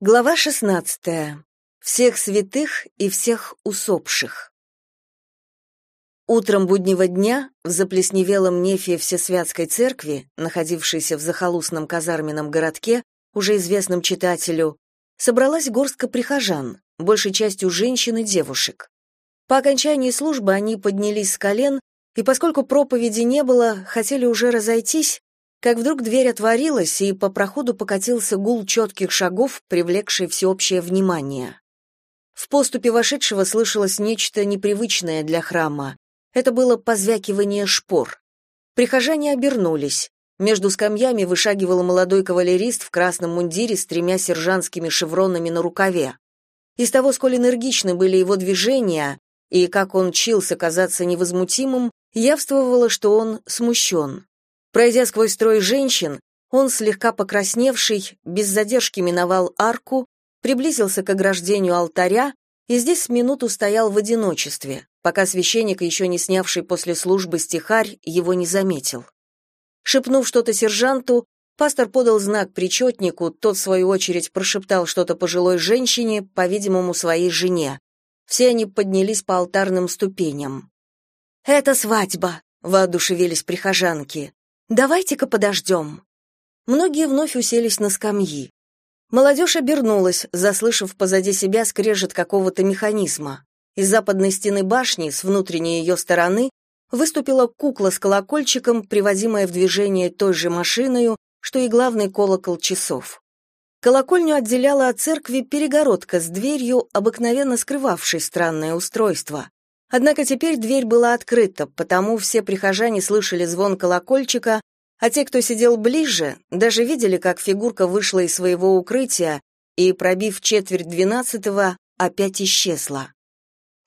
Глава 16. Всех святых и всех усопших. Утром буднего дня в заплесневелом нефе Всесвятской церкви, находившейся в захолустном казарменном городке, уже известном читателю, собралась горстка прихожан, большей частью женщин и девушек. По окончании службы они поднялись с колен, и поскольку проповеди не было, хотели уже разойтись, как вдруг дверь отворилась, и по проходу покатился гул четких шагов, привлекший всеобщее внимание. В поступе вошедшего слышалось нечто непривычное для храма. Это было позвякивание шпор. Прихожане обернулись. Между скамьями вышагивал молодой кавалерист в красном мундире с тремя сержантскими шевронами на рукаве. Из того, сколь энергичны были его движения, и как он чился казаться невозмутимым, явствовало, что он смущен. Пройдя сквозь строй женщин, он, слегка покрасневший, без задержки миновал арку, приблизился к ограждению алтаря и здесь минуту стоял в одиночестве, пока священник, еще не снявший после службы стихарь, его не заметил. Шепнув что-то сержанту, пастор подал знак причетнику, тот, в свою очередь, прошептал что-то пожилой женщине, по-видимому, своей жене. Все они поднялись по алтарным ступеням. «Это свадьба», — воодушевились прихожанки. Давайте-ка подождем». Многие вновь уселись на скамьи. Молодежь обернулась, заслышав позади себя скрежет какого-то механизма. Из западной стены башни, с внутренней ее стороны, выступила кукла с колокольчиком, приводимая в движение той же машиной, что и главный колокол часов. Колокольню отделяла от церкви перегородка с дверью, обыкновенно скрывавшей странное устройство. Однако теперь дверь была открыта, потому все прихожане слышали звон колокольчика, а те, кто сидел ближе, даже видели, как фигурка вышла из своего укрытия и, пробив четверть двенадцатого, опять исчезла.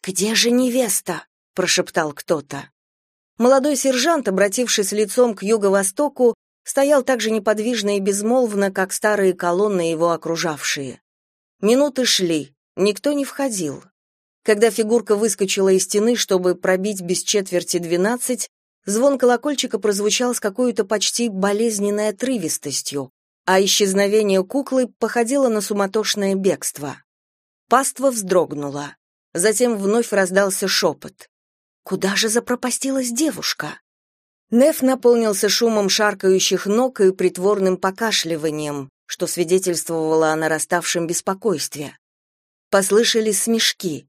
«Где же невеста?» — прошептал кто-то. Молодой сержант, обратившись лицом к юго-востоку, стоял так же неподвижно и безмолвно, как старые колонны его окружавшие. Минуты шли, никто не входил. Когда фигурка выскочила из стены, чтобы пробить без четверти двенадцать, звон колокольчика прозвучал с какой-то почти болезненной отрывистостью, а исчезновение куклы походило на суматошное бегство. Паства вздрогнула. Затем вновь раздался шепот. «Куда же запропастилась девушка?» Неф наполнился шумом шаркающих ног и притворным покашливанием, что свидетельствовало о нараставшем беспокойстве. Послышались смешки.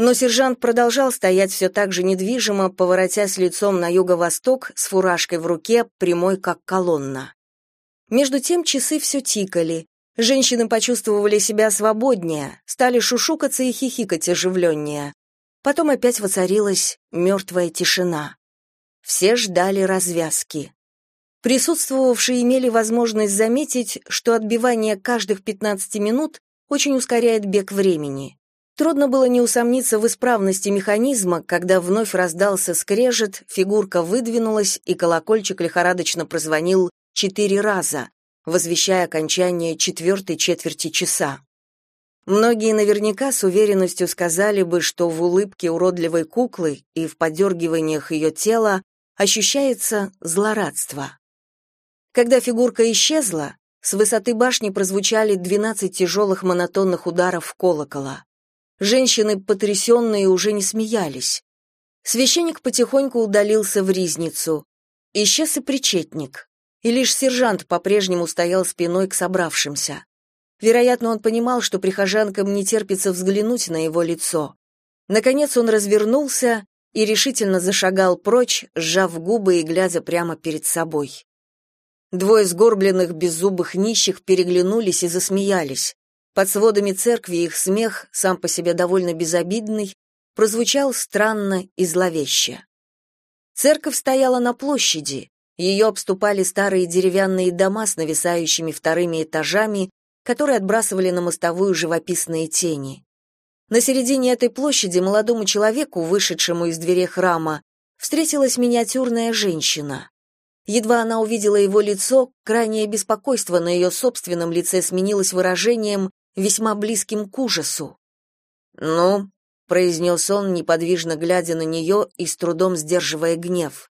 Но сержант продолжал стоять все так же недвижимо, поворотясь лицом на юго-восток с фуражкой в руке, прямой как колонна. Между тем часы все тикали. Женщины почувствовали себя свободнее, стали шушукаться и хихикать оживленнее. Потом опять воцарилась мертвая тишина. Все ждали развязки. Присутствовавшие имели возможность заметить, что отбивание каждых 15 минут очень ускоряет бег времени. Трудно было не усомниться в исправности механизма, когда вновь раздался скрежет, фигурка выдвинулась, и колокольчик лихорадочно прозвонил четыре раза, возвещая окончание четвертой четверти часа. Многие наверняка с уверенностью сказали бы, что в улыбке уродливой куклы и в подергиваниях ее тела ощущается злорадство. Когда фигурка исчезла, с высоты башни прозвучали 12 тяжелых монотонных ударов колокола. Женщины, потрясенные, уже не смеялись. Священник потихоньку удалился в ризницу. Исчез и причетник. И лишь сержант по-прежнему стоял спиной к собравшимся. Вероятно, он понимал, что прихожанкам не терпится взглянуть на его лицо. Наконец он развернулся и решительно зашагал прочь, сжав губы и глядя прямо перед собой. Двое сгорбленных беззубых нищих переглянулись и засмеялись. Под сводами церкви их смех, сам по себе довольно безобидный, прозвучал странно и зловеще. Церковь стояла на площади, ее обступали старые деревянные дома с нависающими вторыми этажами, которые отбрасывали на мостовую живописные тени. На середине этой площади молодому человеку, вышедшему из дверей храма, встретилась миниатюрная женщина. Едва она увидела его лицо, крайнее беспокойство на ее собственном лице сменилось выражением весьма близким к ужасу. «Ну», — произнес он, неподвижно глядя на нее и с трудом сдерживая гнев.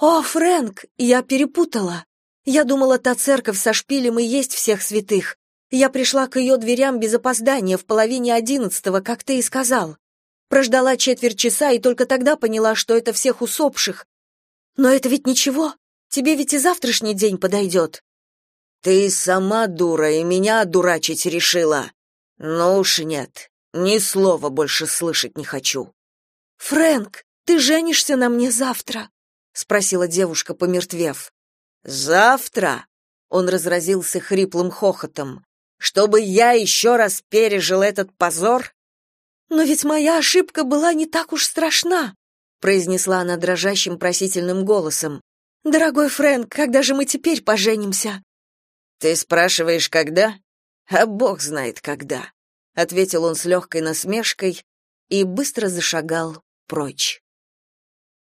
«О, Фрэнк, я перепутала. Я думала, та церковь со шпилем и есть всех святых. Я пришла к ее дверям без опоздания в половине одиннадцатого, как ты и сказал. Прождала четверть часа и только тогда поняла, что это всех усопших. Но это ведь ничего. Тебе ведь и завтрашний день подойдет». Ты сама дура и меня дурачить решила. Ну уж нет. Ни слова больше слышать не хочу. Фрэнк, ты женишься на мне завтра? спросила девушка, помертвев. Завтра? Он разразился хриплым хохотом. Чтобы я еще раз пережил этот позор? Но ведь моя ошибка была не так уж страшна, произнесла она дрожащим просительным голосом. Дорогой Фрэнк, когда же мы теперь поженимся? Ты спрашиваешь, когда? А бог знает когда, ответил он с легкой насмешкой и быстро зашагал прочь.